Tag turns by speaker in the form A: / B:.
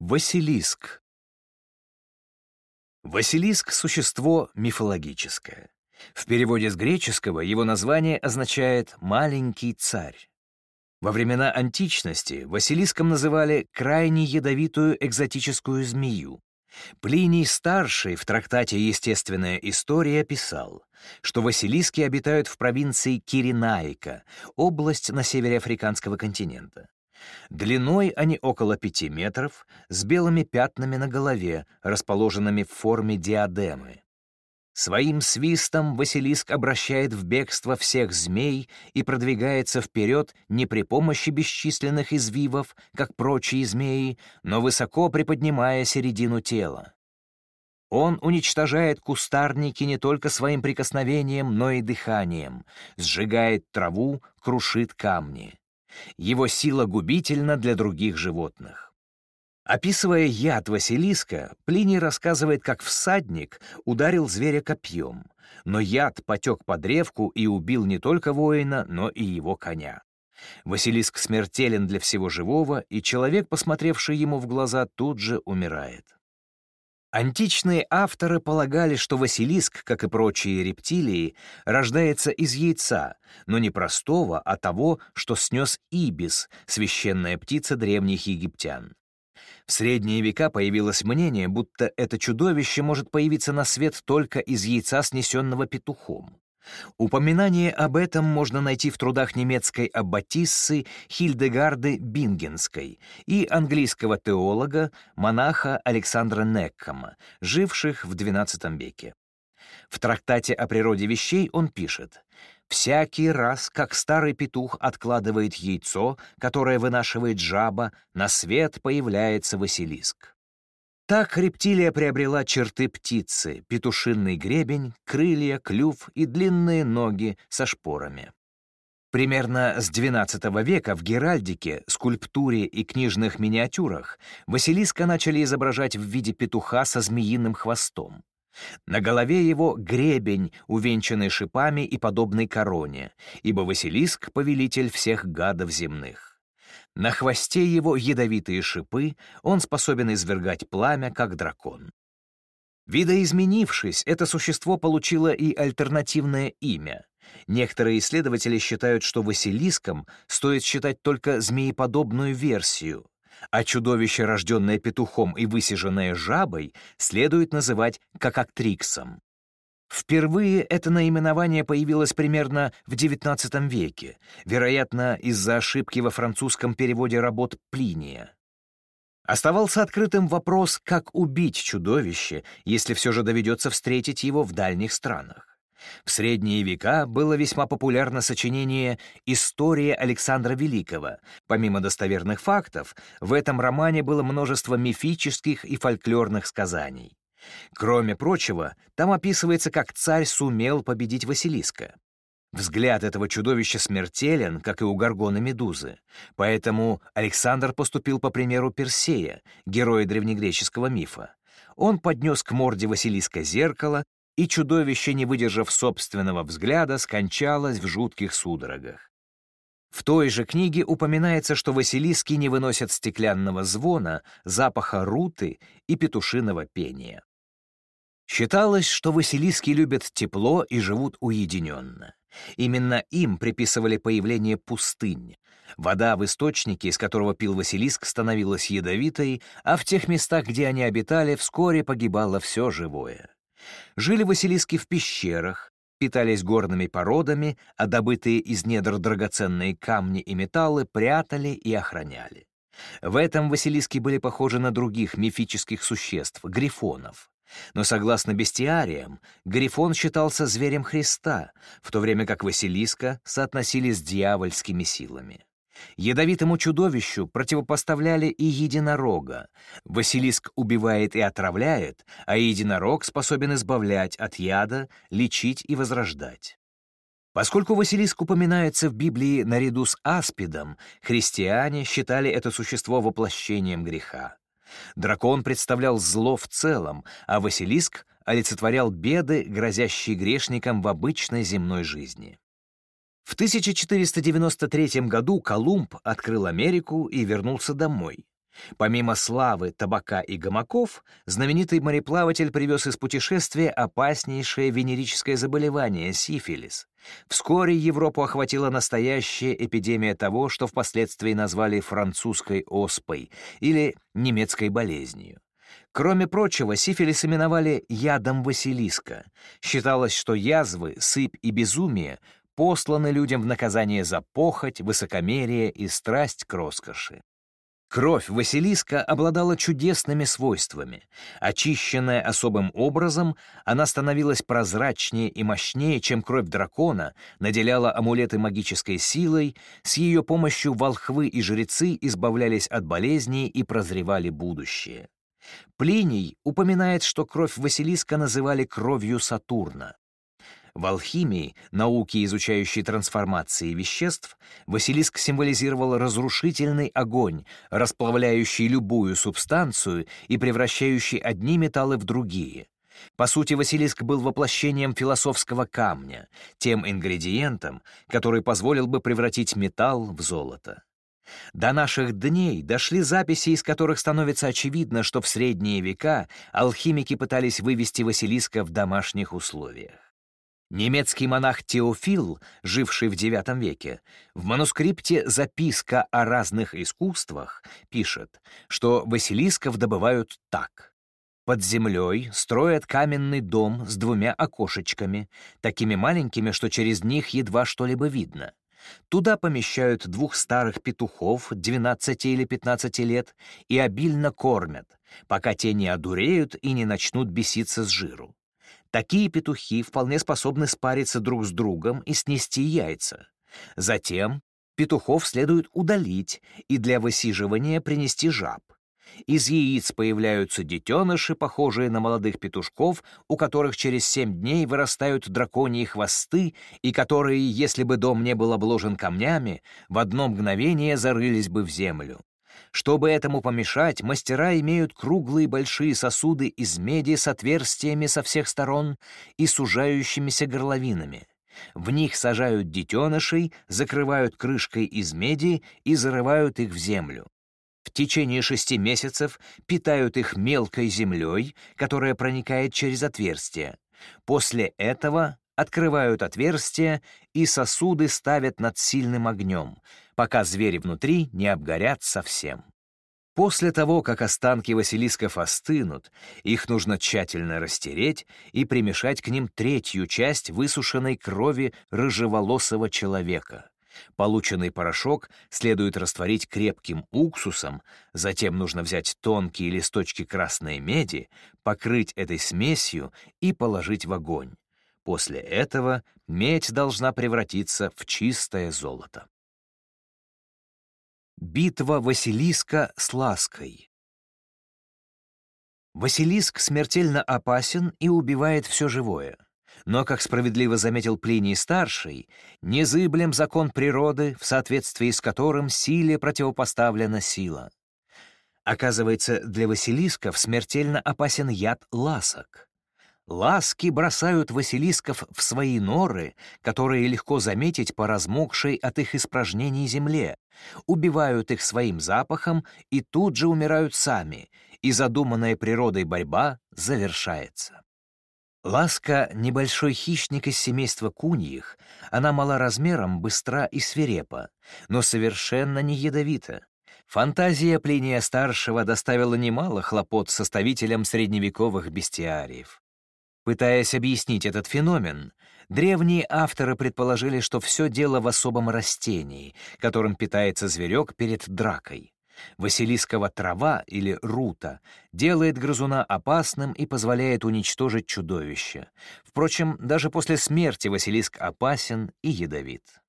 A: Василиск. Василиск — существо мифологическое. В переводе с греческого его название означает «маленький царь». Во времена античности Василиском называли крайне ядовитую экзотическую змею. Плиний Старший в трактате «Естественная история» писал, что Василиски обитают в провинции Киренаика, область на севере африканского континента. Длиной они около пяти метров, с белыми пятнами на голове, расположенными в форме диадемы. Своим свистом Василиск обращает в бегство всех змей и продвигается вперед не при помощи бесчисленных извивов, как прочие змеи, но высоко приподнимая середину тела. Он уничтожает кустарники не только своим прикосновением, но и дыханием, сжигает траву, крушит камни. Его сила губительна для других животных. Описывая яд Василиска, Плиний рассказывает, как всадник ударил зверя копьем, но яд потек по древку и убил не только воина, но и его коня. Василиск смертелен для всего живого, и человек, посмотревший ему в глаза, тут же умирает. Античные авторы полагали, что Василиск, как и прочие рептилии, рождается из яйца, но не простого, а того, что снес Ибис, священная птица древних египтян. В средние века появилось мнение, будто это чудовище может появиться на свет только из яйца, снесенного петухом. Упоминание об этом можно найти в трудах немецкой аббатиссы Хильдегарды Бингенской и английского теолога, монаха Александра Неккома, живших в XII веке. В трактате о природе вещей он пишет «Всякий раз, как старый петух откладывает яйцо, которое вынашивает жаба, на свет появляется Василиск». Так рептилия приобрела черты птицы, петушинный гребень, крылья, клюв и длинные ноги со шпорами. Примерно с XII века в геральдике, скульптуре и книжных миниатюрах Василиска начали изображать в виде петуха со змеиным хвостом. На голове его гребень, увенчанный шипами и подобный короне, ибо Василиск — повелитель всех гадов земных. На хвосте его ядовитые шипы, он способен извергать пламя, как дракон. Видоизменившись, это существо получило и альтернативное имя. Некоторые исследователи считают, что Василиском стоит считать только змееподобную версию, а чудовище, рожденное петухом и высиженное жабой, следует называть какактриксом. Впервые это наименование появилось примерно в XIX веке, вероятно, из-за ошибки во французском переводе работ Плиния. Оставался открытым вопрос, как убить чудовище, если все же доведется встретить его в дальних странах. В средние века было весьма популярно сочинение «История Александра Великого». Помимо достоверных фактов, в этом романе было множество мифических и фольклорных сказаний. Кроме прочего, там описывается, как царь сумел победить Василиска. Взгляд этого чудовища смертелен, как и у Гаргона Медузы, поэтому Александр поступил по примеру Персея, героя древнегреческого мифа. Он поднес к морде Василиска зеркало, и чудовище, не выдержав собственного взгляда, скончалось в жутких судорогах. В той же книге упоминается, что Василиски не выносят стеклянного звона, запаха руты и петушиного пения. Считалось, что Василиски любят тепло и живут уединенно. Именно им приписывали появление пустынь. Вода в источнике, из которого пил Василиск, становилась ядовитой, а в тех местах, где они обитали, вскоре погибало все живое. Жили Василиски в пещерах, питались горными породами, а добытые из недр драгоценные камни и металлы прятали и охраняли. В этом Василиски были похожи на других мифических существ — грифонов. Но согласно бестиариям, Грифон считался зверем Христа, в то время как Василиска соотносили с дьявольскими силами. Ядовитому чудовищу противопоставляли и единорога. Василиск убивает и отравляет, а единорог способен избавлять от яда, лечить и возрождать. Поскольку Василиск упоминается в Библии наряду с аспидом, христиане считали это существо воплощением греха. Дракон представлял зло в целом, а Василиск олицетворял беды, грозящие грешникам в обычной земной жизни. В 1493 году Колумб открыл Америку и вернулся домой. Помимо славы, табака и гамаков, знаменитый мореплаватель привез из путешествия опаснейшее венерическое заболевание — сифилис. Вскоре Европу охватила настоящая эпидемия того, что впоследствии назвали французской оспой или немецкой болезнью. Кроме прочего, сифилис именовали ядом Василиска. Считалось, что язвы, сыпь и безумие посланы людям в наказание за похоть, высокомерие и страсть к роскоши. Кровь Василиска обладала чудесными свойствами. Очищенная особым образом, она становилась прозрачнее и мощнее, чем кровь дракона, наделяла амулеты магической силой, с ее помощью волхвы и жрецы избавлялись от болезней и прозревали будущее. Плиний упоминает, что кровь Василиска называли кровью Сатурна. В алхимии, науке, изучающей трансформации веществ, Василиск символизировал разрушительный огонь, расплавляющий любую субстанцию и превращающий одни металлы в другие. По сути, Василиск был воплощением философского камня, тем ингредиентом, который позволил бы превратить металл в золото. До наших дней дошли записи, из которых становится очевидно, что в средние века алхимики пытались вывести Василиска в домашних условиях. Немецкий монах Теофил, живший в IX веке, в манускрипте «Записка о разных искусствах» пишет, что Василисков добывают так. Под землей строят каменный дом с двумя окошечками, такими маленькими, что через них едва что-либо видно. Туда помещают двух старых петухов 12 или 15 лет и обильно кормят, пока те не одуреют и не начнут беситься с жиру. Такие петухи вполне способны спариться друг с другом и снести яйца. Затем петухов следует удалить и для высиживания принести жаб. Из яиц появляются детеныши, похожие на молодых петушков, у которых через семь дней вырастают драконьи хвосты и которые, если бы дом не был обложен камнями, в одно мгновение зарылись бы в землю. Чтобы этому помешать, мастера имеют круглые большие сосуды из меди с отверстиями со всех сторон и сужающимися горловинами. В них сажают детенышей, закрывают крышкой из меди и зарывают их в землю. В течение шести месяцев питают их мелкой землей, которая проникает через отверстие. После этого открывают отверстие и сосуды ставят над сильным огнем, пока звери внутри не обгорят совсем. После того, как останки василисков остынут, их нужно тщательно растереть и примешать к ним третью часть высушенной крови рыжеволосого человека. Полученный порошок следует растворить крепким уксусом, затем нужно взять тонкие листочки красной меди, покрыть этой смесью и положить в огонь. После этого медь должна превратиться в чистое золото. Битва Василиска с Лаской Василиск смертельно опасен и убивает все живое. Но, как справедливо заметил Плиний-старший, незыблем закон природы, в соответствии с которым силе противопоставлена сила. Оказывается, для Василисков смертельно опасен яд ласок. Ласки бросают василисков в свои норы, которые легко заметить по размокшей от их испражнений земле, убивают их своим запахом и тут же умирают сами, и задуманная природой борьба завершается. Ласка — небольшой хищник из семейства куньих, она мала размером, быстра и свирепа, но совершенно не ядовита. Фантазия Плиния-старшего доставила немало хлопот составителям средневековых бестиариев. Пытаясь объяснить этот феномен, древние авторы предположили, что все дело в особом растении, которым питается зверек перед дракой. Василискова трава или рута делает грызуна опасным и позволяет уничтожить чудовище. Впрочем, даже после смерти Василиск опасен и ядовит.